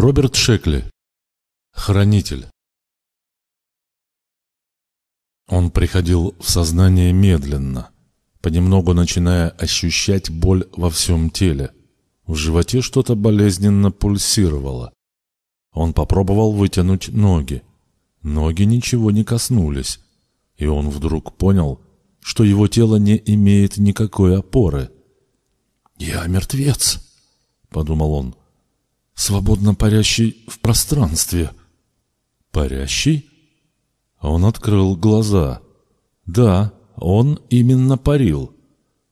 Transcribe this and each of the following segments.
Роберт Шекли. Хранитель. Он приходил в сознание медленно, понемногу начиная ощущать боль во всем теле. В животе что-то болезненно пульсировало. Он попробовал вытянуть ноги. Ноги ничего не коснулись, и он вдруг понял, что его тело не имеет никакой опоры. «Я мертвец», — подумал он свободно парящий в пространстве. Парящий? Он открыл глаза. Да, он именно парил.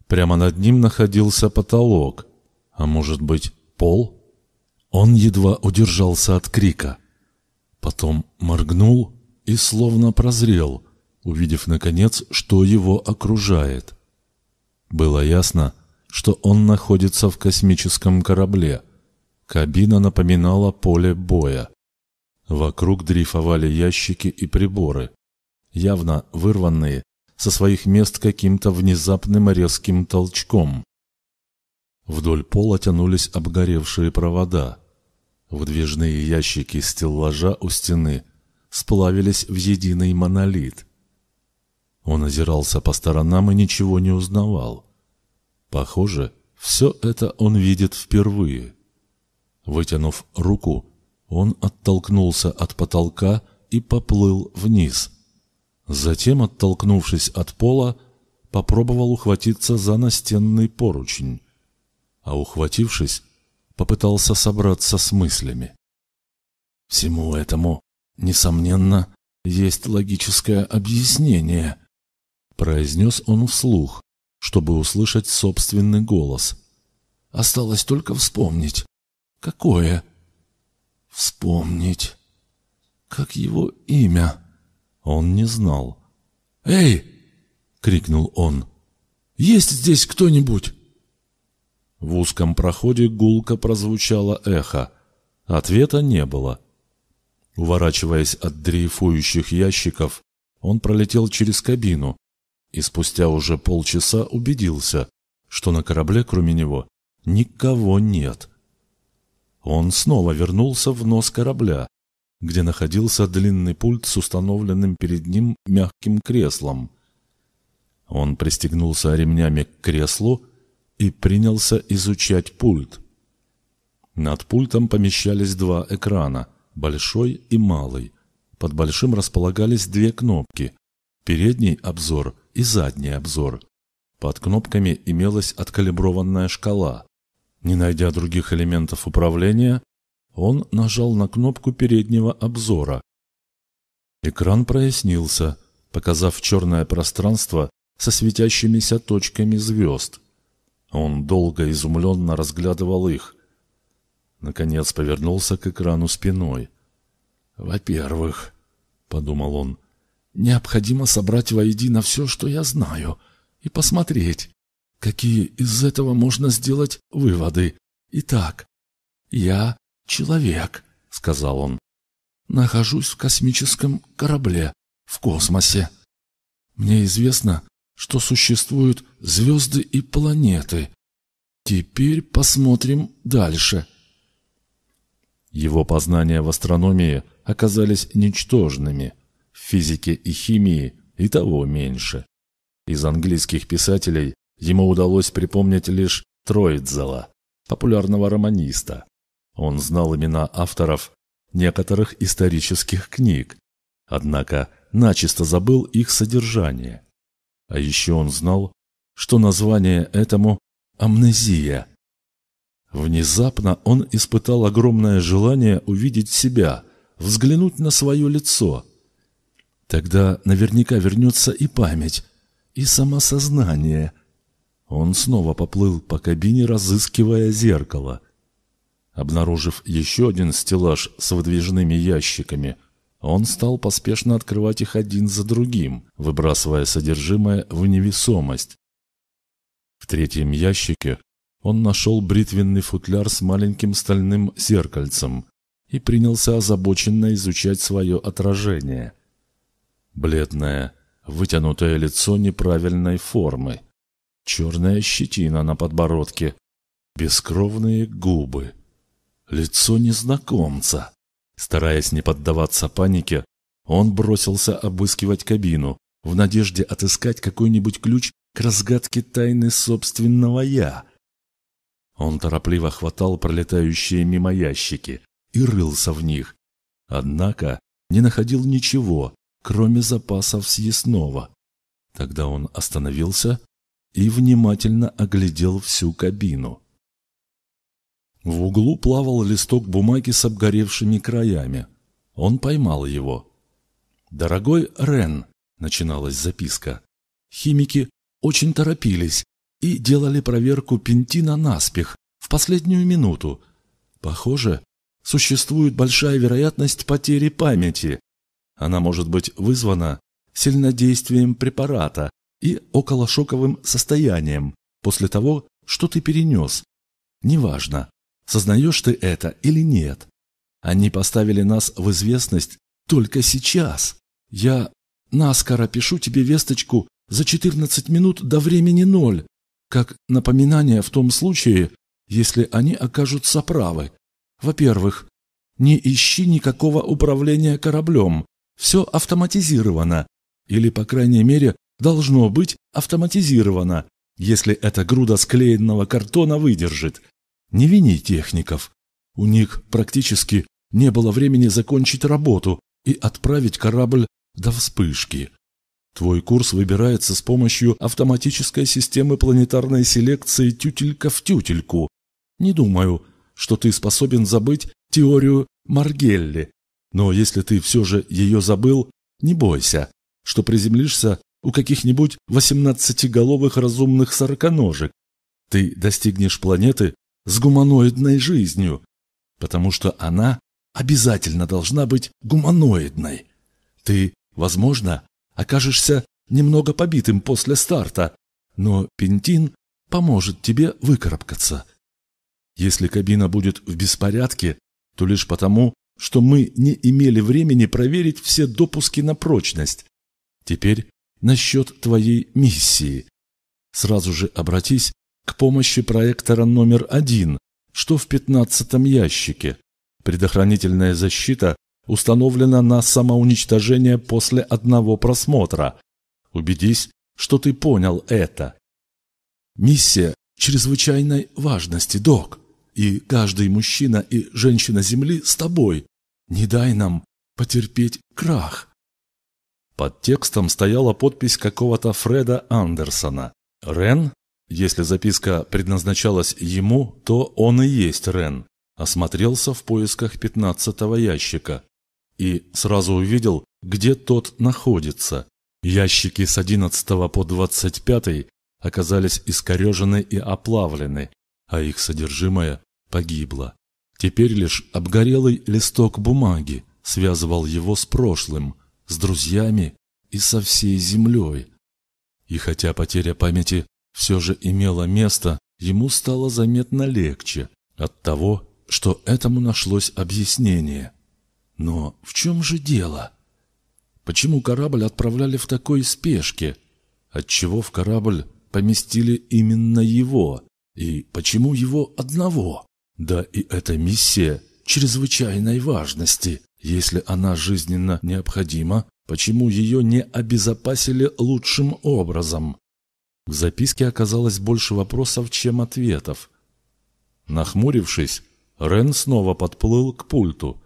Прямо над ним находился потолок. А может быть, пол? Он едва удержался от крика. Потом моргнул и словно прозрел, увидев, наконец, что его окружает. Было ясно, что он находится в космическом корабле — Кабина напоминала поле боя. Вокруг дрейфовали ящики и приборы, явно вырванные со своих мест каким-то внезапным резким толчком. Вдоль пола тянулись обгоревшие провода. Выдвижные ящики стеллажа у стены сплавились в единый монолит. Он озирался по сторонам и ничего не узнавал. Похоже, все это он видит впервые. Вытянув руку, он оттолкнулся от потолка и поплыл вниз. Затем, оттолкнувшись от пола, попробовал ухватиться за настенный поручень, а ухватившись, попытался собраться с мыслями. Всему этому, несомненно, есть логическое объяснение, произнес он вслух, чтобы услышать собственный голос. Осталось только вспомнить, Какое? Вспомнить. Как его имя? Он не знал. «Эй!» — крикнул он. «Есть здесь кто-нибудь?» В узком проходе гулко прозвучало эхо. Ответа не было. Уворачиваясь от дрейфующих ящиков, он пролетел через кабину и спустя уже полчаса убедился, что на корабле, кроме него, никого нет. Он снова вернулся в нос корабля, где находился длинный пульт с установленным перед ним мягким креслом. Он пристегнулся ремнями к креслу и принялся изучать пульт. Над пультом помещались два экрана, большой и малый. Под большим располагались две кнопки – передний обзор и задний обзор. Под кнопками имелась откалиброванная шкала. Не найдя других элементов управления, он нажал на кнопку переднего обзора. Экран прояснился, показав черное пространство со светящимися точками звезд. Он долго изумленно разглядывал их. Наконец повернулся к экрану спиной. «Во-первых, — подумал он, — необходимо собрать воедино все, что я знаю, и посмотреть, Какие из этого можно сделать выводы? Итак, я человек, сказал он. Нахожусь в космическом корабле в космосе. Мне известно, что существуют звезды и планеты. Теперь посмотрим дальше. Его познания в астрономии оказались ничтожными, в физике и химии и того меньше. Из английских писателей Ему удалось припомнить лишь Троидзела, популярного романиста. Он знал имена авторов некоторых исторических книг, однако начисто забыл их содержание. А еще он знал, что название этому – амнезия. Внезапно он испытал огромное желание увидеть себя, взглянуть на свое лицо. Тогда наверняка вернется и память, и самосознание – он снова поплыл по кабине, разыскивая зеркало. Обнаружив еще один стеллаж с выдвижными ящиками, он стал поспешно открывать их один за другим, выбрасывая содержимое в невесомость. В третьем ящике он нашел бритвенный футляр с маленьким стальным зеркальцем и принялся озабоченно изучать свое отражение. Бледное, вытянутое лицо неправильной формы – черная щетина на подбородке, бескровные губы. лицо незнакомца. Стараясь не поддаваться панике, он бросился обыскивать кабину в надежде отыскать какой-нибудь ключ к разгадке тайны собственного «я». Он торопливо хватал пролетающие мимо ящики и рылся в них, однако не находил ничего, кроме запасов съестного. Тогда он остановился и внимательно оглядел всю кабину. В углу плавал листок бумаги с обгоревшими краями. Он поймал его. «Дорогой Рен», — начиналась записка, — «химики очень торопились и делали проверку пентина наспех, в последнюю минуту. Похоже, существует большая вероятность потери памяти. Она может быть вызвана сильнодействием препарата и околошоковым состоянием после того, что ты перенес. Неважно, сознаешь ты это или нет. Они поставили нас в известность только сейчас. Я наскоро пишу тебе весточку за 14 минут до времени ноль, как напоминание в том случае, если они окажутся правы. Во-первых, не ищи никакого управления кораблем. Все автоматизировано. Или, по крайней мере, должно быть автоматизировано, если эта груда склеенного картона выдержит. Не вини техников. У них практически не было времени закончить работу и отправить корабль до вспышки. Твой курс выбирается с помощью автоматической системы планетарной селекции тютелька в тютельку. Не думаю, что ты способен забыть теорию Маргелли. Но если ты все же ее забыл, не бойся, что приземлишься у каких-нибудь восемнадцатиголовых разумных сороконожек. Ты достигнешь планеты с гуманоидной жизнью, потому что она обязательно должна быть гуманоидной. Ты, возможно, окажешься немного побитым после старта, но Пентин поможет тебе выкарабкаться. Если кабина будет в беспорядке, то лишь потому, что мы не имели времени проверить все допуски на прочность. Теперь насчет твоей миссии. Сразу же обратись к помощи проектора номер один, что в пятнадцатом ящике. Предохранительная защита установлена на самоуничтожение после одного просмотра. Убедись, что ты понял это. Миссия чрезвычайной важности, док и каждый мужчина и женщина Земли с тобой. Не дай нам потерпеть крах. Под текстом стояла подпись какого-то Фреда Андерсона. Рен, если записка предназначалась ему, то он и есть Рен. Осмотрелся в поисках пятнадцатого ящика и сразу увидел, где тот находится. Ящики с одиннадцатого по двадцать пятый оказались искорежены и оплавлены, а их содержимое погибла. Теперь лишь обгорелый листок бумаги связывал его с прошлым, с друзьями и со всей землей. И хотя потеря памяти все же имела место, ему стало заметно легче от того, что этому нашлось объяснение. Но в чем же дело? Почему корабль отправляли в такой спешке? Отчего в корабль поместили именно его? И почему его одного? Да и эта миссия чрезвычайной важности. Если она жизненно необходима, почему ее не обезопасили лучшим образом? В записке оказалось больше вопросов, чем ответов. Нахмурившись, Рен снова подплыл к пульту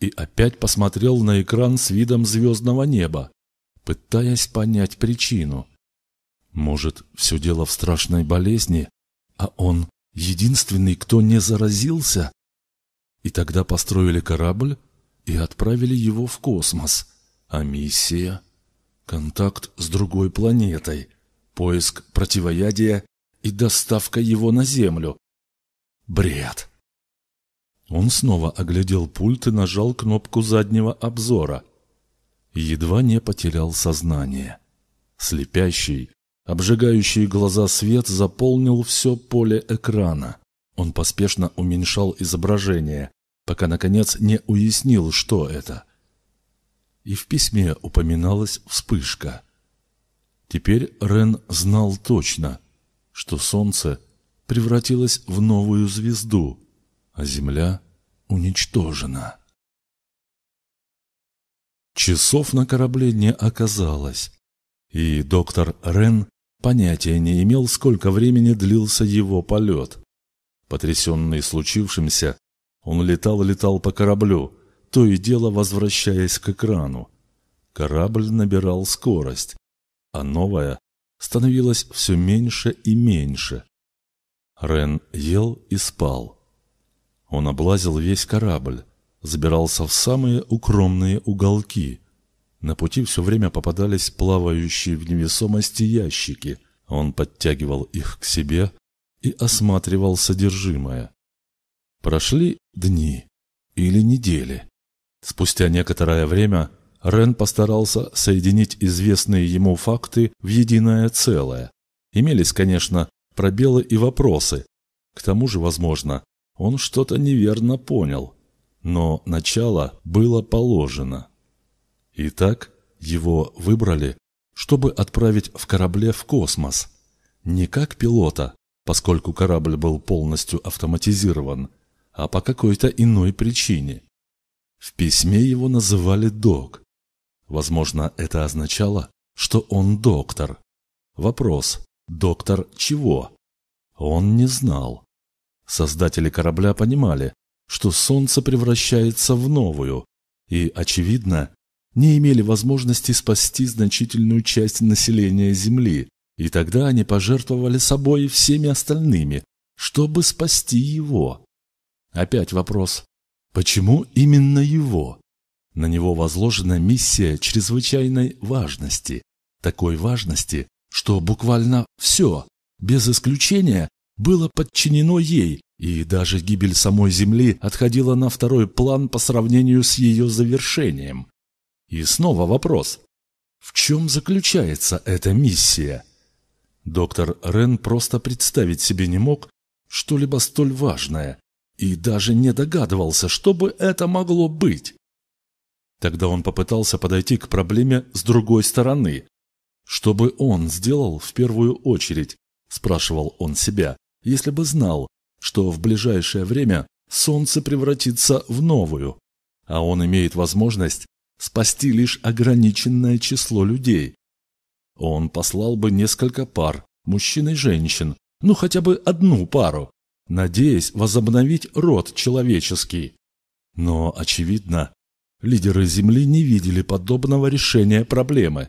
и опять посмотрел на экран с видом звездного неба, пытаясь понять причину. Может, все дело в страшной болезни, а он единственный, кто не заразился. И тогда построили корабль и отправили его в космос. А миссия? Контакт с другой планетой, поиск противоядия и доставка его на Землю. Бред! Он снова оглядел пульт и нажал кнопку заднего обзора. Едва не потерял сознание. Слепящий, Обжигающий глаза свет заполнил все поле экрана. Он поспешно уменьшал изображение, пока, наконец, не уяснил, что это. И в письме упоминалась вспышка. Теперь Рен знал точно, что Солнце превратилось в новую звезду, а Земля уничтожена. Часов на корабле не оказалось, и доктор Рен понятия не имел, сколько времени длился его полет. Потрясенный случившимся, он летал-летал по кораблю, то и дело возвращаясь к экрану. Корабль набирал скорость, а новая становилась все меньше и меньше. Рен ел и спал. Он облазил весь корабль, забирался в самые укромные уголки. На пути все время попадались плавающие в невесомости ящики. Он подтягивал их к себе и осматривал содержимое. Прошли дни или недели. Спустя некоторое время Рен постарался соединить известные ему факты в единое целое. Имелись, конечно, пробелы и вопросы. К тому же, возможно, он что-то неверно понял. Но начало было положено. Итак, его выбрали, чтобы отправить в корабле в космос. Не как пилота, поскольку корабль был полностью автоматизирован, а по какой-то иной причине. В письме его называли «док». Возможно, это означало, что он доктор. Вопрос «доктор чего?» Он не знал. Создатели корабля понимали, что Солнце превращается в новую, и, очевидно, не имели возможности спасти значительную часть населения Земли, и тогда они пожертвовали собой и всеми остальными, чтобы спасти его. Опять вопрос, почему именно его? На него возложена миссия чрезвычайной важности, такой важности, что буквально все, без исключения, было подчинено ей, и даже гибель самой Земли отходила на второй план по сравнению с ее завершением. И снова вопрос. В чем заключается эта миссия? Доктор Рен просто представить себе не мог что-либо столь важное и даже не догадывался, что бы это могло быть. Тогда он попытался подойти к проблеме с другой стороны. Что бы он сделал в первую очередь, спрашивал он себя, если бы знал, что в ближайшее время Солнце превратится в новую, а он имеет возможность спасти лишь ограниченное число людей. Он послал бы несколько пар, мужчин и женщин, ну хотя бы одну пару, надеясь возобновить род человеческий. Но, очевидно, лидеры Земли не видели подобного решения проблемы.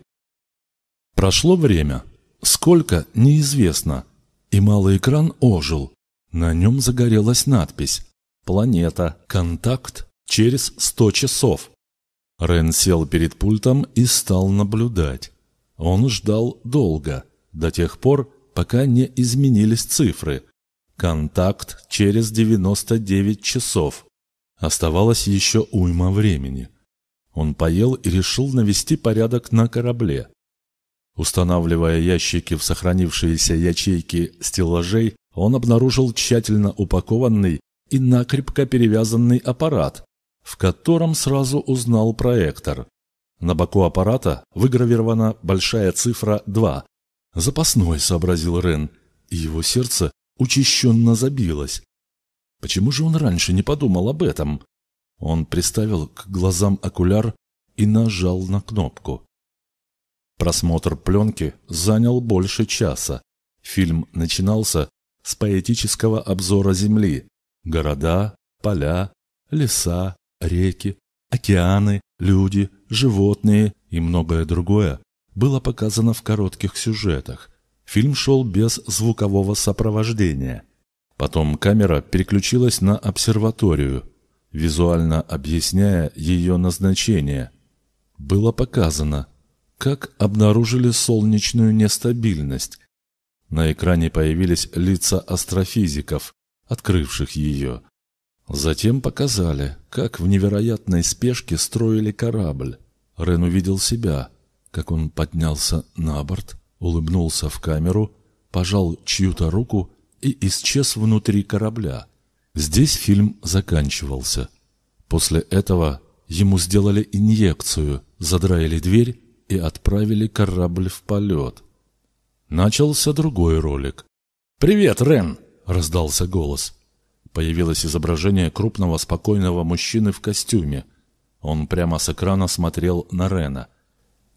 Прошло время. Сколько – неизвестно. И малый экран ожил. На нем загорелась надпись «Планета. Контакт через сто часов». Рен сел перед пультом и стал наблюдать. Он ждал долго, до тех пор, пока не изменились цифры. Контакт через 99 часов. Оставалось еще уйма времени. Он поел и решил навести порядок на корабле. Устанавливая ящики в сохранившиеся ячейки стеллажей, он обнаружил тщательно упакованный и накрепко перевязанный аппарат, в котором сразу узнал проектор. На боку аппарата выгравирована большая цифра 2. «Запасной», — сообразил Рен, и его сердце учащенно забилось. Почему же он раньше не подумал об этом? Он приставил к глазам окуляр и нажал на кнопку. Просмотр пленки занял больше часа. Фильм начинался с поэтического обзора Земли. Города, поля, леса, реки, океаны, люди, животные и многое другое было показано в коротких сюжетах. Фильм шел без звукового сопровождения. Потом камера переключилась на обсерваторию, визуально объясняя ее назначение. Было показано, как обнаружили солнечную нестабильность, на экране появились лица астрофизиков, открывших ее. Затем показали, как в невероятной спешке строили корабль. Рен увидел себя, как он поднялся на борт, улыбнулся в камеру, пожал чью-то руку и исчез внутри корабля. Здесь фильм заканчивался. После этого ему сделали инъекцию, задраили дверь и отправили корабль в полет. Начался другой ролик. «Привет, Рен!» – раздался голос. Появилось изображение крупного спокойного мужчины в костюме. Он прямо с экрана смотрел на Рена.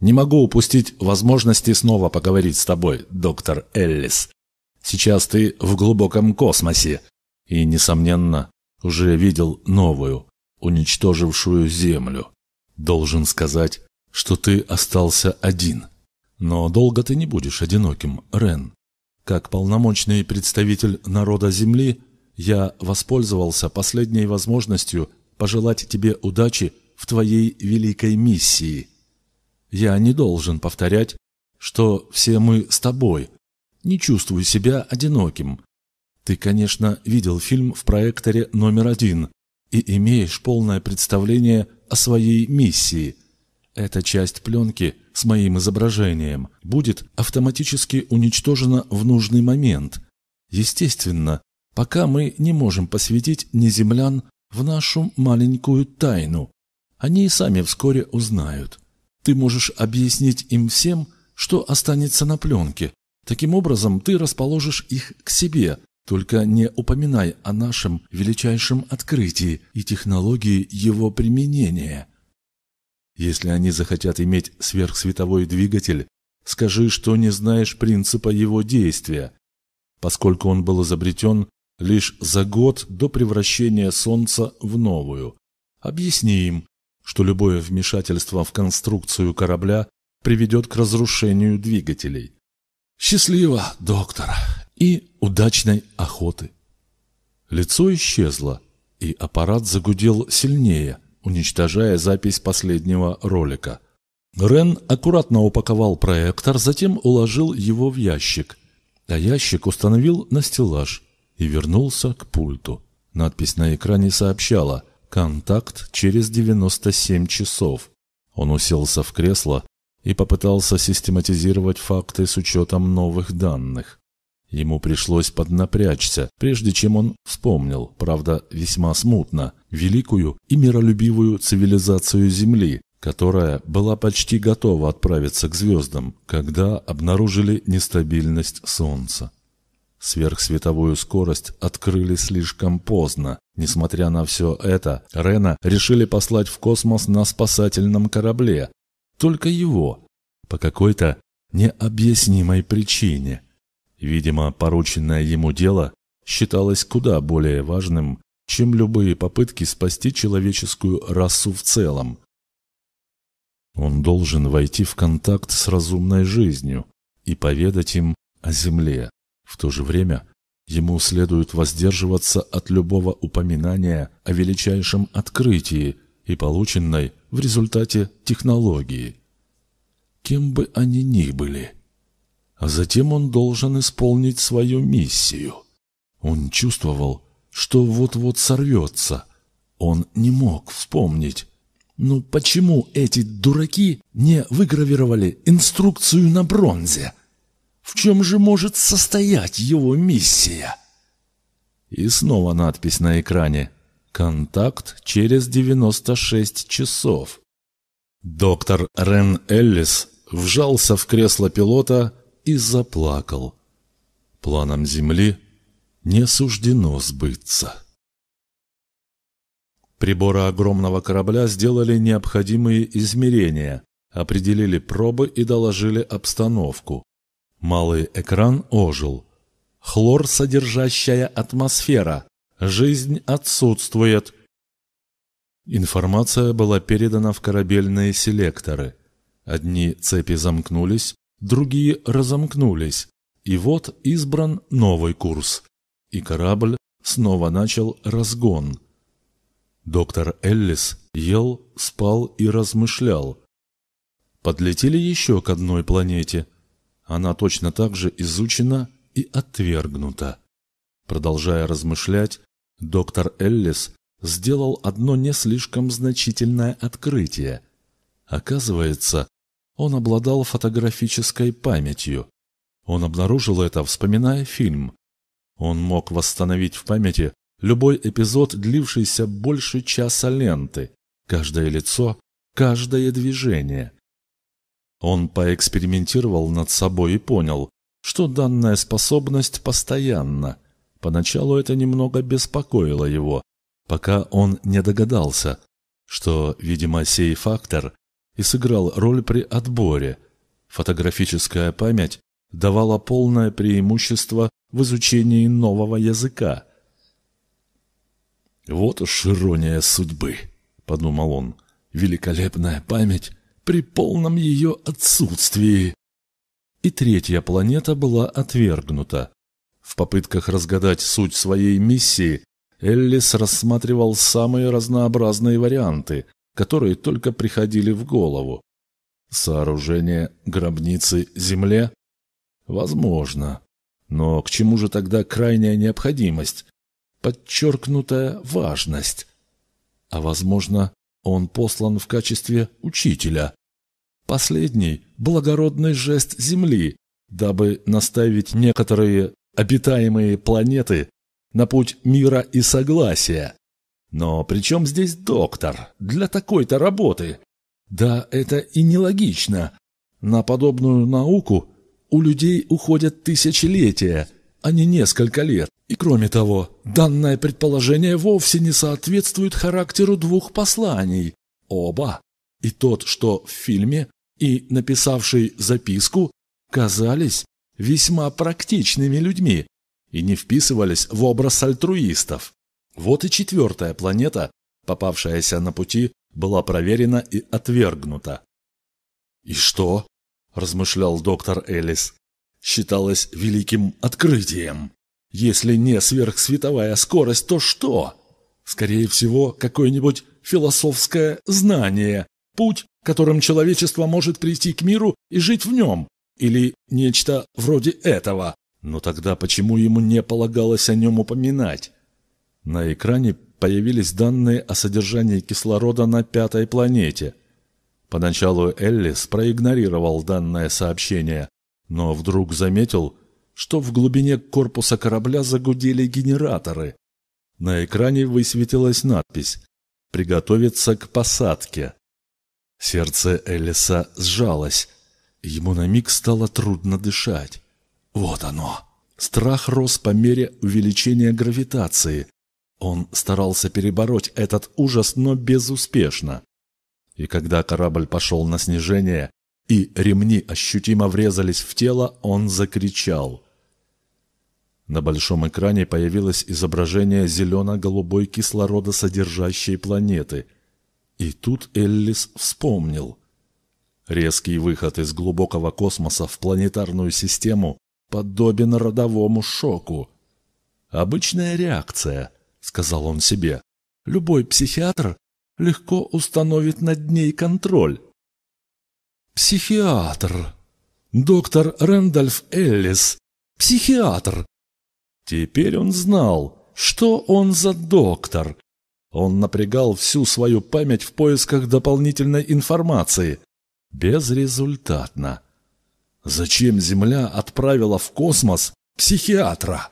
«Не могу упустить возможности снова поговорить с тобой, доктор Эллис. Сейчас ты в глубоком космосе и, несомненно, уже видел новую, уничтожившую Землю. Должен сказать, что ты остался один. Но долго ты не будешь одиноким, Рен. Как полномочный представитель народа Земли, я воспользовался последней возможностью пожелать тебе удачи в твоей великой миссии. Я не должен повторять, что все мы с тобой. Не чувствую себя одиноким. Ты, конечно, видел фильм в проекторе номер один и имеешь полное представление о своей миссии. Эта часть пленки с моим изображением будет автоматически уничтожена в нужный момент. Естественно, пока мы не можем посвятить неземлян в нашу маленькую тайну. Они и сами вскоре узнают. Ты можешь объяснить им всем, что останется на пленке. Таким образом, ты расположишь их к себе, только не упоминай о нашем величайшем открытии и технологии его применения. Если они захотят иметь сверхсветовой двигатель, скажи, что не знаешь принципа его действия, поскольку он был изобретен лишь за год до превращения Солнца в новую. Объясни им, что любое вмешательство в конструкцию корабля приведет к разрушению двигателей. Счастливо, доктор, и удачной охоты. Лицо исчезло, и аппарат загудел сильнее, уничтожая запись последнего ролика. Рен аккуратно упаковал проектор, затем уложил его в ящик, а ящик установил на стеллаж и вернулся к пульту. Надпись на экране сообщала «Контакт через 97 часов». Он уселся в кресло и попытался систематизировать факты с учетом новых данных. Ему пришлось поднапрячься, прежде чем он вспомнил, правда весьма смутно, великую и миролюбивую цивилизацию Земли, которая была почти готова отправиться к звездам, когда обнаружили нестабильность Солнца. Сверхсветовую скорость открыли слишком поздно. Несмотря на все это, Рена решили послать в космос на спасательном корабле. Только его. По какой-то необъяснимой причине. Видимо, порученное ему дело считалось куда более важным, чем любые попытки спасти человеческую расу в целом. Он должен войти в контакт с разумной жизнью и поведать им о Земле. В то же время ему следует воздерживаться от любого упоминания о величайшем открытии и полученной в результате технологии. Кем бы они ни были. А затем он должен исполнить свою миссию. Он чувствовал, что вот-вот сорвется. Он не мог вспомнить. Ну почему эти дураки не выгравировали инструкцию на бронзе? В чем же может состоять его миссия? И снова надпись на экране. Контакт через 96 часов. Доктор Рен Эллис вжался в кресло пилота и заплакал. Планам Земли не суждено сбыться. Приборы огромного корабля сделали необходимые измерения, определили пробы и доложили обстановку. Малый экран ожил. Хлор, содержащая атмосфера. Жизнь отсутствует. Информация была передана в корабельные селекторы. Одни цепи замкнулись, другие разомкнулись. И вот избран новый курс. И корабль снова начал разгон. Доктор Эллис ел, спал и размышлял. Подлетели еще к одной планете – она точно так же изучена и отвергнута. Продолжая размышлять, доктор Эллис сделал одно не слишком значительное открытие. Оказывается, он обладал фотографической памятью. Он обнаружил это, вспоминая фильм. Он мог восстановить в памяти любой эпизод, длившийся больше часа ленты, каждое лицо, каждое движение. Он поэкспериментировал над собой и понял, что данная способность постоянна. Поначалу это немного беспокоило его, пока он не догадался, что, видимо, сей фактор и сыграл роль при отборе. Фотографическая память давала полное преимущество в изучении нового языка. «Вот уж ирония судьбы», — подумал он, — «великолепная память при полном ее отсутствии». И третья планета была отвергнута. В попытках разгадать суть своей миссии Эллис рассматривал самые разнообразные варианты, которые только приходили в голову. Сооружение гробницы Земле? Возможно. Но к чему же тогда крайняя необходимость? Подчеркнутая важность. А возможно, он послан в качестве учителя. Последний – благородный жест Земли, дабы наставить некоторые обитаемые планеты на путь мира и согласия. Но при чем здесь доктор для такой-то работы? Да, это и нелогично. На подобную науку у людей уходят тысячелетия, а не несколько лет. И кроме того, данное предположение вовсе не соответствует характеру двух посланий. Оба, и тот, что в фильме, и написавший записку, казались весьма практичными людьми и не вписывались в образ альтруистов. Вот и четвертая планета, попавшаяся на пути, была проверена и отвергнута. «И что?» – размышлял доктор Элис. «Считалось великим открытием. Если не сверхсветовая скорость, то что? Скорее всего, какое-нибудь философское знание, путь, которым человечество может прийти к миру и жить в нем, или нечто вроде этого. Но тогда почему ему не полагалось о нем упоминать? На экране появились данные о содержании кислорода на пятой планете. Поначалу Эллис проигнорировал данное сообщение, но вдруг заметил, что в глубине корпуса корабля загудели генераторы. На экране высветилась надпись «Приготовиться к посадке». Сердце Эллиса сжалось. Ему на миг стало трудно дышать. Вот оно. Страх рос по мере увеличения гравитации. Он старался перебороть этот ужас, но безуспешно. И когда корабль пошел на снижение, и ремни ощутимо врезались в тело, он закричал. На большом экране появилось изображение зелено-голубой кислородосодержащей планеты. И тут Эллис вспомнил – Резкий выход из глубокого космоса в планетарную систему подобен родовому шоку. «Обычная реакция», — сказал он себе. «Любой психиатр легко установит над ней контроль». «Психиатр! Доктор Рэндольф Эллис! Психиатр!» Теперь он знал, что он за доктор. Он напрягал всю свою память в поисках дополнительной информации — Безрезультатно. Зачем Земля отправила в космос психиатра?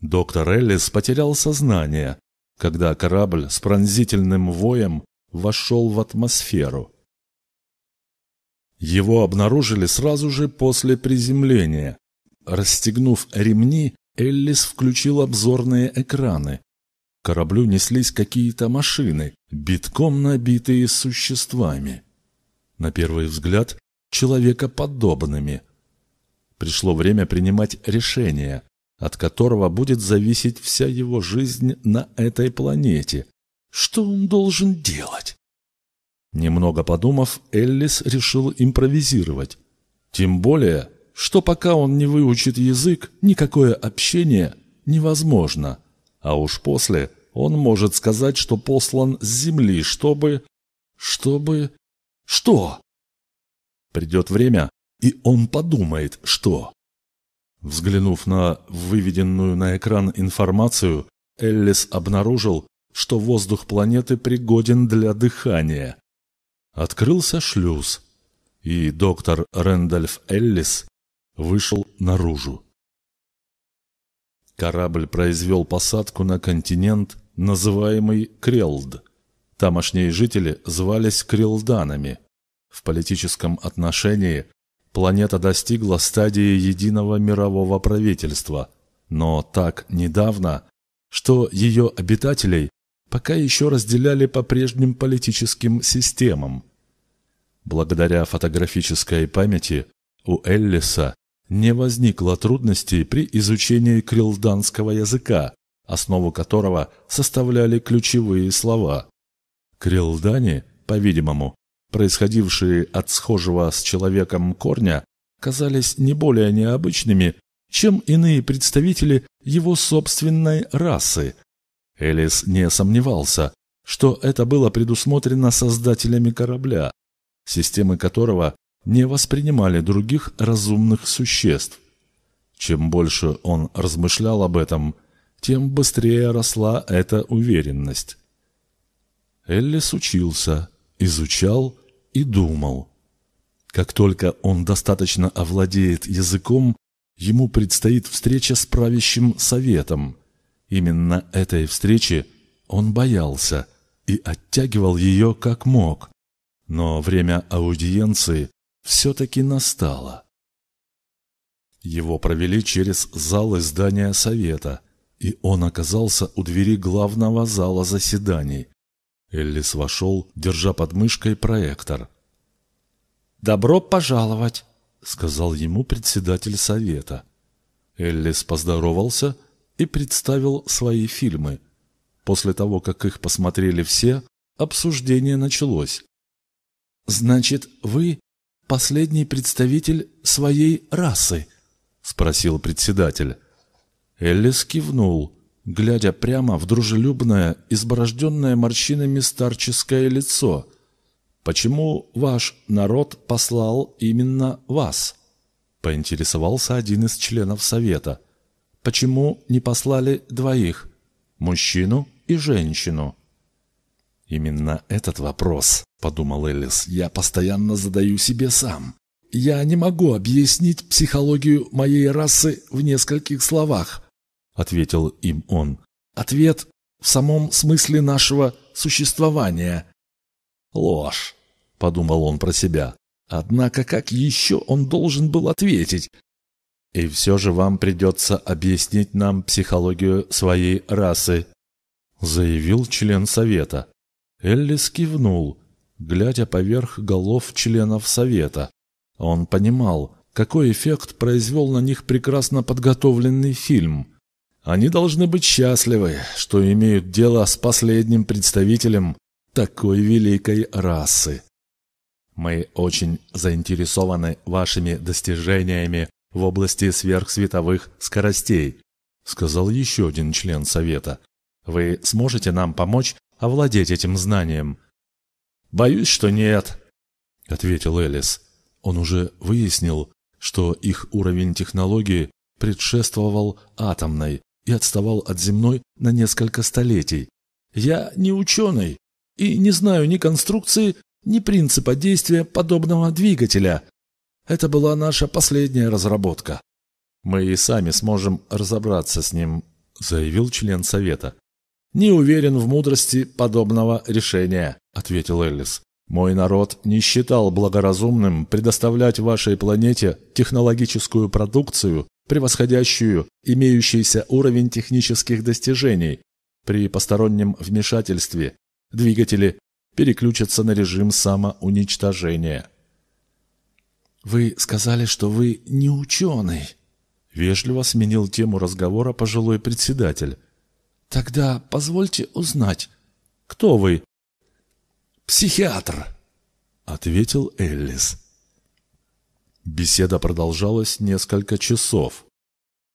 Доктор Эллис потерял сознание, когда корабль с пронзительным воем вошел в атмосферу. Его обнаружили сразу же после приземления. Расстегнув ремни, Эллис включил обзорные экраны. К кораблю неслись какие-то машины, битком набитые существами на первый взгляд, человекоподобными. Пришло время принимать решение, от которого будет зависеть вся его жизнь на этой планете. Что он должен делать? Немного подумав, Эллис решил импровизировать. Тем более, что пока он не выучит язык, никакое общение невозможно. А уж после он может сказать, что послан с Земли, чтобы... чтобы... Что? Придет время, и он подумает, что. Взглянув на выведенную на экран информацию, Эллис обнаружил, что воздух планеты пригоден для дыхания. Открылся шлюз, и доктор Рэндольф Эллис вышел наружу. Корабль произвел посадку на континент, называемый Крелд. Тамошние жители звались крилданами. В политическом отношении планета достигла стадии единого мирового правительства. но так недавно, что ее обитателей пока еще разделяли по прежним политическим системам. Благодаря фотографической памяти у Эллиса не возникло трудностей при изучении крилданского языка, основу которого составляли ключевые слова. Крилдане, по-видимому, происходившие от схожего с человеком корня, казались не более необычными, чем иные представители его собственной расы. Элис не сомневался, что это было предусмотрено создателями корабля, системы которого не воспринимали других разумных существ. Чем больше он размышлял об этом, тем быстрее росла эта уверенность. Эллис учился, изучал и думал. Как только он достаточно овладеет языком, ему предстоит встреча с правящим советом. Именно этой встречи он боялся и оттягивал ее как мог. Но время аудиенции все-таки настало. Его провели через залы здания совета, и он оказался у двери главного зала заседаний. Эллис вошел, держа под мышкой проектор. «Добро пожаловать!» — сказал ему председатель совета. Эллис поздоровался и представил свои фильмы. После того, как их посмотрели все, обсуждение началось. «Значит, вы последний представитель своей расы?» — спросил председатель. Эллис кивнул, глядя прямо в дружелюбное, изборожденное морщинами старческое лицо. «Почему ваш народ послал именно вас?» — поинтересовался один из членов совета. «Почему не послали двоих, мужчину и женщину?» «Именно этот вопрос, — подумал Эллис, — я постоянно задаю себе сам. Я не могу объяснить психологию моей расы в нескольких словах, — ответил им он. Ответ в самом смысле нашего существования. Ложь, — подумал он про себя. Однако как еще он должен был ответить? И все же вам придется объяснить нам психологию своей расы, — заявил член совета. Эллис кивнул, глядя поверх голов членов совета. Он понимал, какой эффект произвел на них прекрасно подготовленный фильм. Они должны быть счастливы, что имеют дело с последним представителем такой великой расы. Мы очень заинтересованы вашими достижениями в области сверхсветовых скоростей, сказал еще один член совета. Вы сможете нам помочь овладеть этим знанием? Боюсь, что нет, ответил Элис. Он уже выяснил, что их уровень технологии предшествовал атомной и отставал от земной на несколько столетий. Я не ученый и не знаю ни конструкции, ни принципа действия подобного двигателя. Это была наша последняя разработка. Мы и сами сможем разобраться с ним, заявил член совета. «Не уверен в мудрости подобного решения», — ответил Эллис. «Мой народ не считал благоразумным предоставлять вашей планете технологическую продукцию, превосходящую имеющийся уровень технических достижений. При постороннем вмешательстве двигатели переключатся на режим самоуничтожения». «Вы сказали, что вы не ученый», — вежливо сменил тему разговора пожилой председатель. Тогда позвольте узнать, кто вы? Психиатр, ответил Эллис. Беседа продолжалась несколько часов.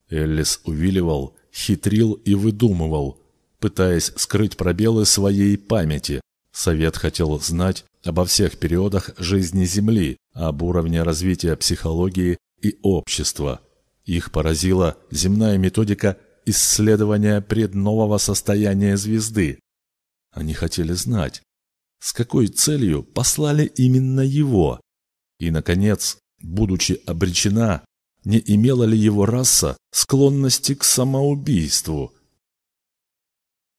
Эллис увиливал, хитрил и выдумывал, пытаясь скрыть пробелы своей памяти. Совет хотел знать обо всех периодах жизни Земли, об уровне развития психологии и общества. Их поразила земная методика исследования преднового состояния звезды. Они хотели знать, с какой целью послали именно его. И, наконец, будучи обречена, не имела ли его раса склонности к самоубийству.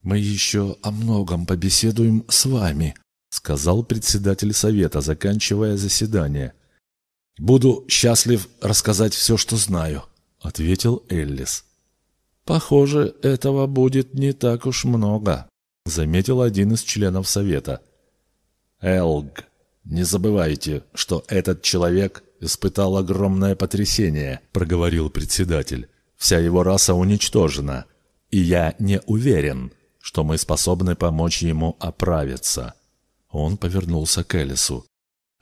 «Мы еще о многом побеседуем с вами», — сказал председатель совета, заканчивая заседание. «Буду счастлив рассказать все, что знаю», — ответил Эллис. Похоже, этого будет не так уж много, заметил один из членов совета. Элг, не забывайте, что этот человек испытал огромное потрясение, проговорил председатель. Вся его раса уничтожена, и я не уверен, что мы способны помочь ему оправиться. Он повернулся к Элису.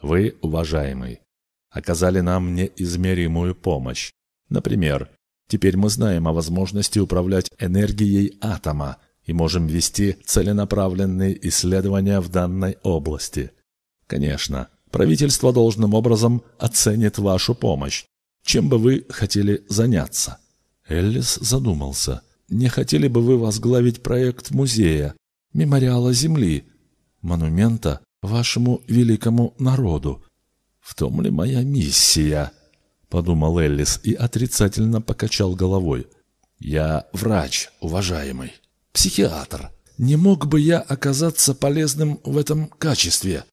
Вы, уважаемый, оказали нам неизмеримую помощь. Например, теперь мы знаем о возможности управлять энергией атома и можем вести целенаправленные исследования в данной области. Конечно, правительство должным образом оценит вашу помощь. Чем бы вы хотели заняться? Эллис задумался. Не хотели бы вы возглавить проект музея, мемориала Земли, монумента вашему великому народу? В том ли моя миссия? Подумал Эллис и отрицательно покачал головой. Я врач, уважаемый, психиатр. Не мог бы я оказаться полезным в этом качестве?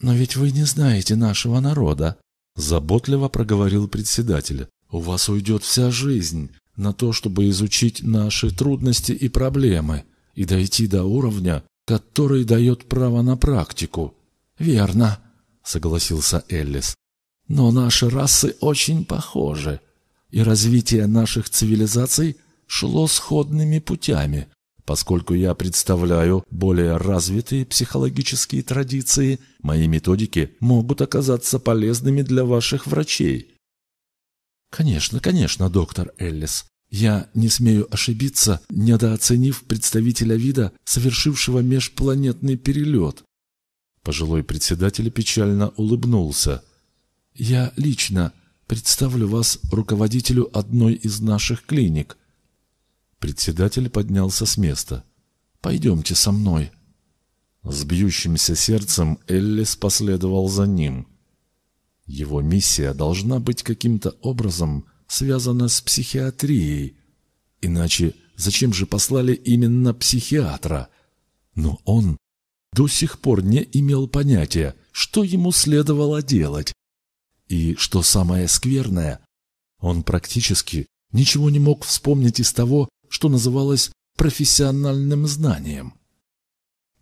Но ведь вы не знаете нашего народа, заботливо проговорил председатель. У вас уйдет вся жизнь на то, чтобы изучить наши трудности и проблемы и дойти до уровня, который дает право на практику. Верно, согласился Эллис. Но наши расы очень похожи, и развитие наших цивилизаций шло сходными путями. Поскольку я представляю более развитые психологические традиции, мои методики могут оказаться полезными для ваших врачей. Конечно, конечно, доктор Эллис. Я не смею ошибиться, недооценив представителя вида, совершившего межпланетный перелет. Пожилой председатель печально улыбнулся. Я лично представлю вас руководителю одной из наших клиник. Председатель поднялся с места. «Пойдемте со мной». С бьющимся сердцем Эллис последовал за ним. Его миссия должна быть каким-то образом связана с психиатрией. Иначе зачем же послали именно психиатра? Но он до сих пор не имел понятия, что ему следовало делать. И, что самое скверное, он практически ничего не мог вспомнить из того, что называлось профессиональным знанием.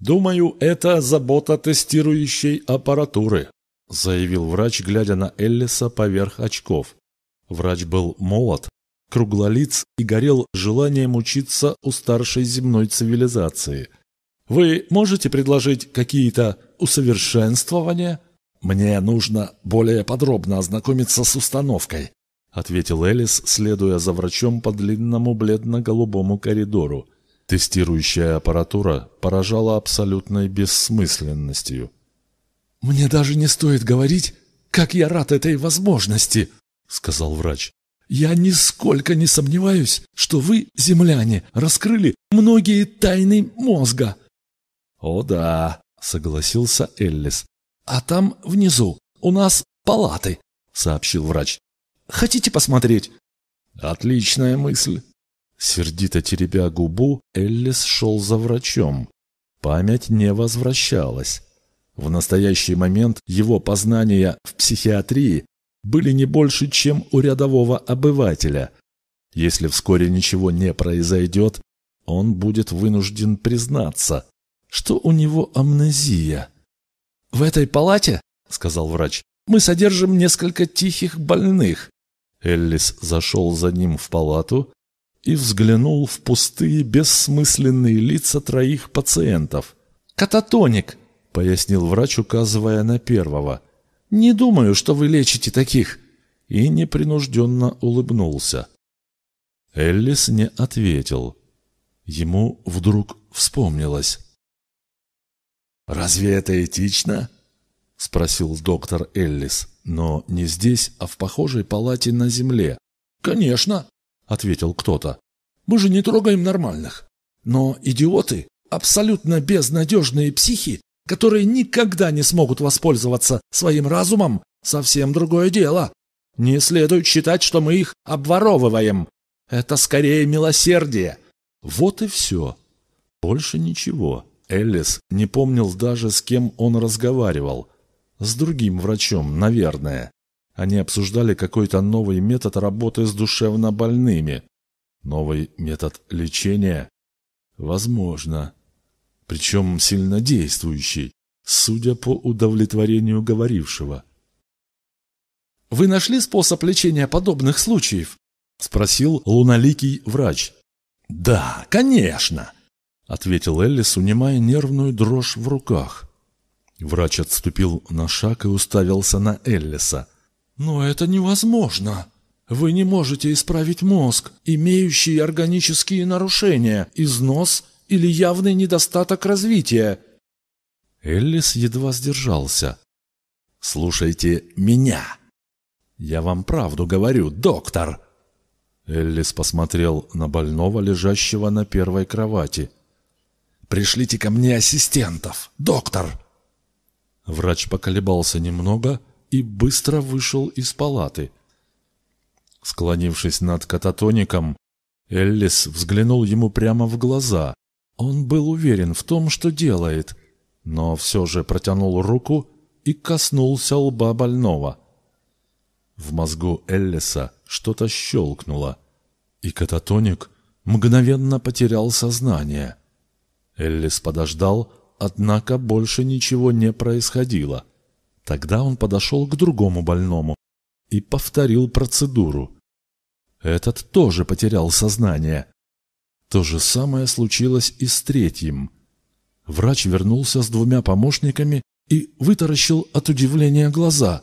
«Думаю, это забота тестирующей аппаратуры», заявил врач, глядя на Эллиса поверх очков. Врач был молод, круглолиц и горел желанием учиться у старшей земной цивилизации. «Вы можете предложить какие-то усовершенствования?» «Мне нужно более подробно ознакомиться с установкой», — ответил Элис, следуя за врачом по длинному бледно-голубому коридору. Тестирующая аппаратура поражала абсолютной бессмысленностью. «Мне даже не стоит говорить, как я рад этой возможности», — сказал врач. «Я нисколько не сомневаюсь, что вы, земляне, раскрыли многие тайны мозга». «О да», — согласился Эллис. «А там внизу у нас палаты», — сообщил врач. Хотите посмотреть?» «Отличная мысль!» Сердито теребя губу, Эллис шел за врачом. Память не возвращалась. В настоящий момент его познания в психиатрии были не больше, чем у рядового обывателя. Если вскоре ничего не произойдет, он будет вынужден признаться, что у него амнезия. «В этой палате, — сказал врач, — мы содержим несколько тихих больных. Эллис зашел за ним в палату и взглянул в пустые, бессмысленные лица троих пациентов. «Кататоник», — пояснил врач, указывая на первого. «Не думаю, что вы лечите таких». И непринужденно улыбнулся. Эллис не ответил. Ему вдруг вспомнилось. «Разве это этично?» — спросил доктор Эллис но не здесь, а в похожей палате на земле. «Конечно», — ответил кто-то. «Мы же не трогаем нормальных. Но идиоты, абсолютно безнадежные психи, которые никогда не смогут воспользоваться своим разумом, совсем другое дело. Не следует считать, что мы их обворовываем. Это скорее милосердие». Вот и все. Больше ничего. Эллис не помнил даже, с кем он разговаривал. С другим врачом, наверное. Они обсуждали какой-то новый метод работы с душевнобольными. Новый метод лечения? Возможно. Причем сильно действующий, судя по удовлетворению говорившего. «Вы нашли способ лечения подобных случаев?» — спросил луноликий врач. «Да, конечно!» — ответил Эллис, унимая нервную дрожь в руках. Врач отступил на шаг и уставился на Эллиса. «Но это невозможно. Вы не можете исправить мозг, имеющий органические нарушения, износ или явный недостаток развития». Эллис едва сдержался. «Слушайте меня. Я вам правду говорю, доктор». Эллис посмотрел на больного, лежащего на первой кровати. «Пришлите ко мне ассистентов, доктор!» Врач поколебался немного и быстро вышел из палаты. Склонившись над кататоником, Эллис взглянул ему прямо в глаза. Он был уверен в том, что делает, но все же протянул руку и коснулся лба больного. В мозгу Эллиса что-то щелкнуло, и кататоник мгновенно потерял сознание. Эллис подождал, Однако больше ничего не происходило. Тогда он подошел к другому больному и повторил процедуру. Этот тоже потерял сознание. То же самое случилось и с третьим. Врач вернулся с двумя помощниками и вытаращил от удивления глаза.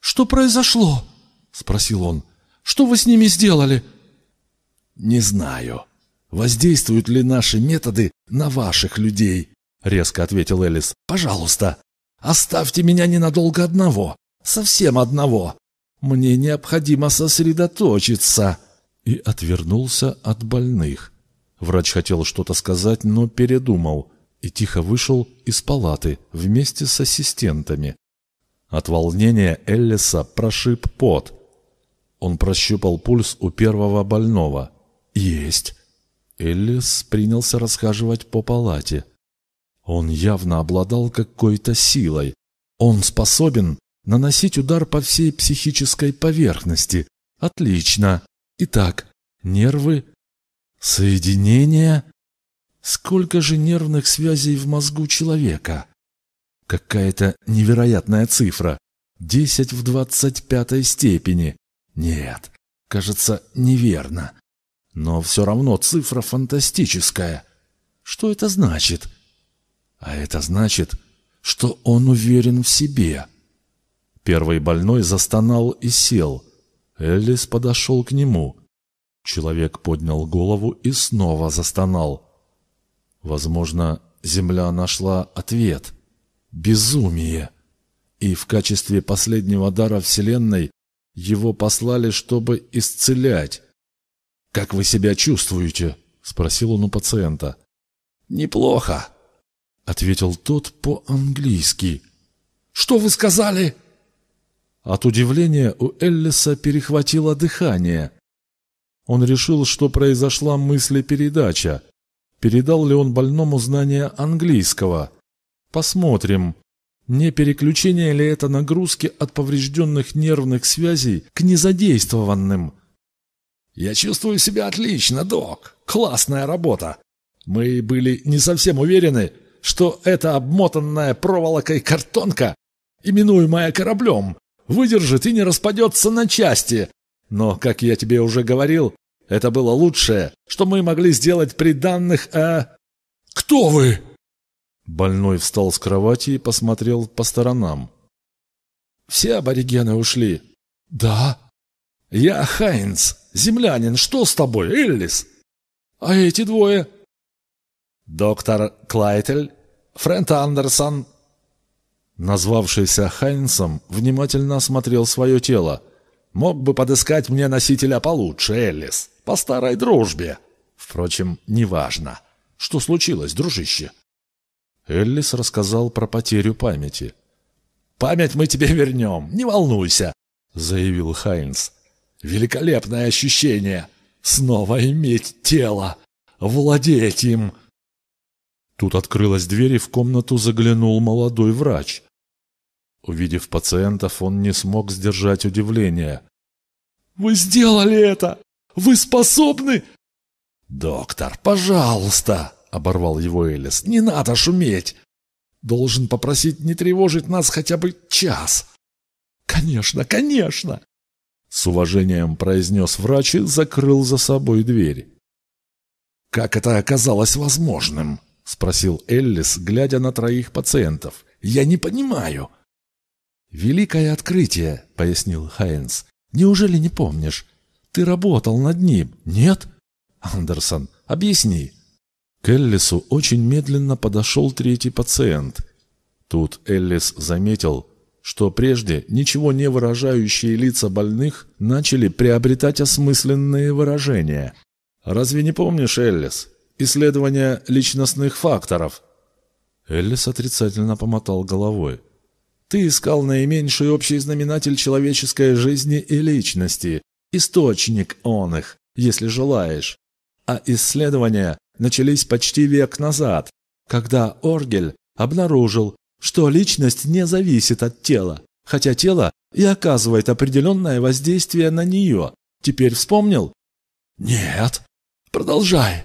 «Что произошло?» — спросил он. «Что вы с ними сделали?» «Не знаю. Воздействуют ли наши методы на ваших людей?» резко ответил Элис. «Пожалуйста, оставьте меня ненадолго одного, совсем одного. Мне необходимо сосредоточиться». И отвернулся от больных. Врач хотел что-то сказать, но передумал и тихо вышел из палаты вместе с ассистентами. От волнения Эллиса прошиб пот. Он прощупал пульс у первого больного. «Есть!» Эллис принялся расхаживать по палате. Он явно обладал какой-то силой. Он способен наносить удар по всей психической поверхности. Отлично. Итак, нервы, соединения. Сколько же нервных связей в мозгу человека? Какая-то невероятная цифра. Десять в двадцать пятой степени. Нет, кажется, неверно. Но все равно цифра фантастическая. Что это значит? А это значит, что он уверен в себе. Первый больной застонал и сел. Эллис подошел к нему. Человек поднял голову и снова застонал. Возможно, Земля нашла ответ. Безумие. И в качестве последнего дара Вселенной его послали, чтобы исцелять. «Как вы себя чувствуете?» — спросил он у пациента. «Неплохо», ответил тот по-английски. «Что вы сказали?» От удивления у Эллиса перехватило дыхание. Он решил, что произошла мыслепередача. Передал ли он больному знание английского? Посмотрим, не переключение ли это нагрузки от поврежденных нервных связей к незадействованным. «Я чувствую себя отлично, док. Классная работа. Мы были не совсем уверены, что эта обмотанная проволокой картонка, именуемая кораблем, выдержит и не распадется на части. Но, как я тебе уже говорил, это было лучшее, что мы могли сделать при данных о... «Кто вы?» Больной встал с кровати и посмотрел по сторонам. «Все аборигены ушли?» «Да». «Я Хайнц, землянин. Что с тобой, Эллис?» «А эти двое?» «Доктор Клайтель Фрэнт Андерсон!» Назвавшийся Хайнсом внимательно осмотрел свое тело. «Мог бы подыскать мне носителя получше, Эллис, по старой дружбе. Впрочем, неважно. Что случилось, дружище?» Эллис рассказал про потерю памяти. «Память мы тебе вернем, не волнуйся», — заявил Хайнс. «Великолепное ощущение! Снова иметь тело! Владеть им!» Тут открылась дверь, и в комнату заглянул молодой врач. Увидев пациентов, он не смог сдержать удивления. «Вы сделали это! Вы способны «Доктор, пожалуйста!» — оборвал его Элис. «Не надо шуметь! Должен попросить не тревожить нас хотя бы час!» «Конечно, конечно!» С уважением произнес врач и закрыл за собой дверь. «Как это оказалось возможным?» — спросил Эллис, глядя на троих пациентов. «Я не понимаю». «Великое открытие», — пояснил Хайнс. «Неужели не помнишь? Ты работал над ним, нет?» «Андерсон, объясни». К Эллису очень медленно подошел третий пациент. Тут Эллис заметил, что прежде ничего не выражающие лица больных начали приобретать осмысленные выражения. «Разве не помнишь, Эллис, исследование личностных факторов?» Эллис отрицательно помотал головой. «Ты искал наименьший общий знаменатель человеческой жизни и личности, источник он их, если желаешь. А исследования начались почти век назад, когда Оргель обнаружил, что личность не зависит от тела, хотя тело и оказывает определенное воздействие на нее. Теперь вспомнил? Нет. Продолжай.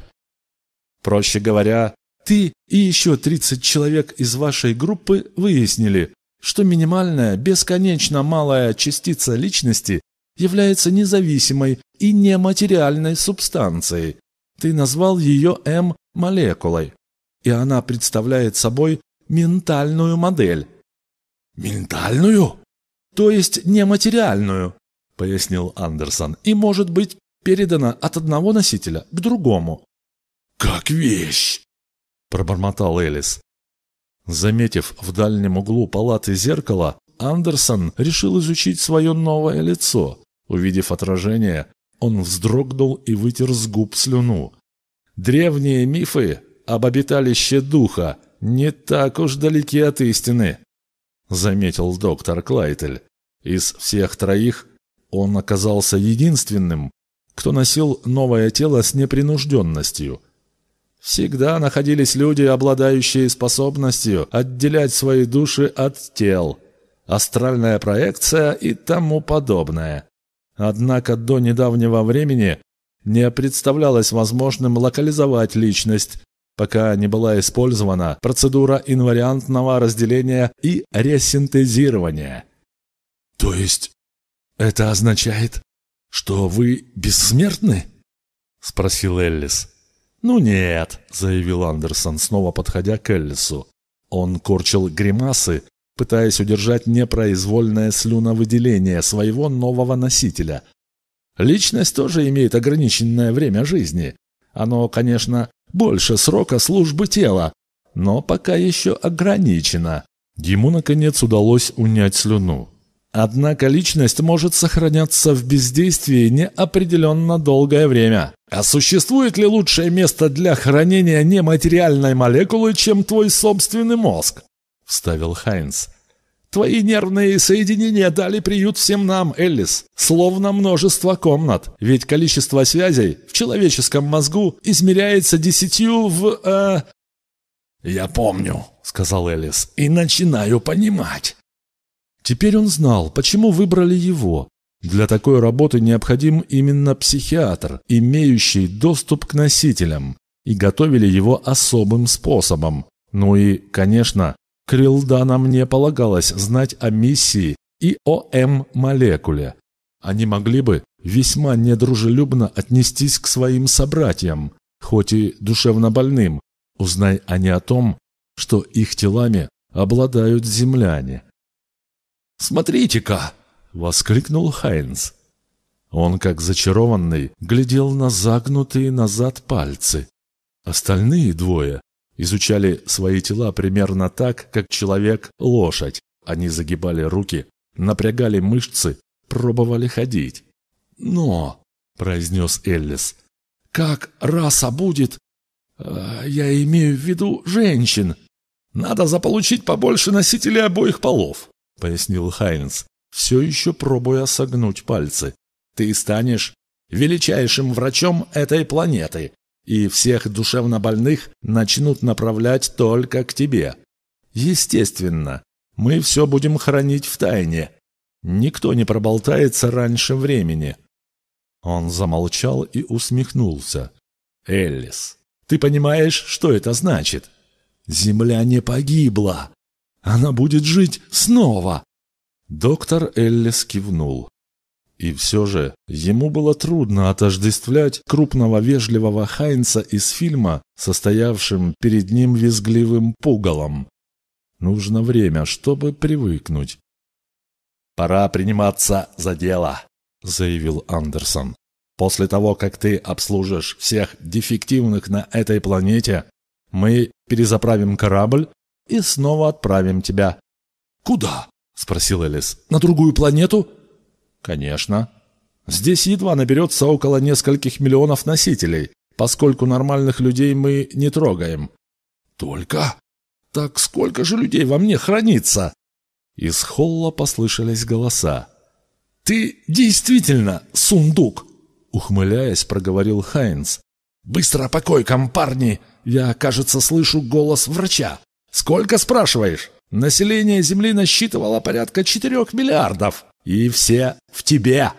Проще говоря, ты и еще 30 человек из вашей группы выяснили, что минимальная, бесконечно малая частица личности является независимой и нематериальной субстанцией. Ты назвал ее М-молекулой, и она представляет собой ментальную модель. «Ментальную?» «То есть нематериальную», — пояснил Андерсон, «и может быть передана от одного носителя к другому». «Как вещь!» — пробормотал Элис. Заметив в дальнем углу палаты зеркало, Андерсон решил изучить свое новое лицо. Увидев отражение, он вздрогнул и вытер с губ слюну. Древние мифы об обиталище духа не так уж далеки от истины, заметил доктор Клайтель. Из всех троих он оказался единственным, кто носил новое тело с непринужденностью. Всегда находились люди, обладающие способностью отделять свои души от тел, астральная проекция и тому подобное. Однако до недавнего времени не представлялось возможным локализовать личность пока не была использована процедура инвариантного разделения и ресинтезирования. То есть это означает, что вы бессмертны? спросил Эллис. Ну нет, заявил Андерсон, снова подходя к Эллису. Он корчил гримасы, пытаясь удержать непроизвольное слюновыделение своего нового носителя. Личность тоже имеет ограниченное время жизни. Оно, конечно, больше срока службы тела, но пока еще ограничено. Ему, наконец, удалось унять слюну. Однако личность может сохраняться в бездействии неопределенно долгое время. А существует ли лучшее место для хранения нематериальной молекулы, чем твой собственный мозг? Вставил Хайнс. Твои нервные соединения дали приют всем нам, Эллис, словно множество комнат. Ведь количество связей в человеческом мозгу измеряется десятью в... Э... «Я помню», — сказал Эллис, — «и начинаю понимать». Теперь он знал, почему выбрали его. Для такой работы необходим именно психиатр, имеющий доступ к носителям, и готовили его особым способом. Ну и, конечно, Крилданам не полагалось знать о миссии и о М-молекуле. Они могли бы весьма недружелюбно отнестись к своим собратьям, хоть и душевно больным, узнай они о том, что их телами обладают земляне. «Смотрите-ка!» — воскликнул Хайнс. Он, как зачарованный, глядел на загнутые назад пальцы. Остальные двое изучали свои тела примерно так, как человек-лошадь. Они загибали руки, напрягали мышцы, пробовали ходить. «Но», — произнес Эллис, — «как раса будет? Э, я имею в виду женщин. Надо заполучить побольше носителей обоих полов», — пояснил Хайнс, все еще пробуя согнуть пальцы. «Ты станешь величайшим врачом этой планеты и всех душевнобольных начнут направлять только к тебе. Естественно, мы все будем хранить в тайне. Никто не проболтается раньше времени». Он замолчал и усмехнулся. Эллис, ты понимаешь, что это значит? Земля не погибла. Она будет жить снова. Доктор Эллис кивнул. И все же ему было трудно отождествлять крупного вежливого Хайнца из фильма, состоявшим перед ним визгливым пугалом. Нужно время, чтобы привыкнуть. «Пора приниматься за дело», — заявил Андерсон. «После того, как ты обслужишь всех дефективных на этой планете, мы перезаправим корабль и снова отправим тебя». «Куда?» — спросил Элис. «На другую планету?» Конечно. Здесь едва наберется около нескольких миллионов носителей, поскольку нормальных людей мы не трогаем. Только? Так сколько же людей во мне хранится? Из холла послышались голоса. «Ты действительно сундук!» Ухмыляясь, проговорил Хайнс. «Быстро по койкам, парни! Я, кажется, слышу голос врача. Сколько спрашиваешь? Население Земли насчитывало порядка четырех миллиардов. И все в тебе.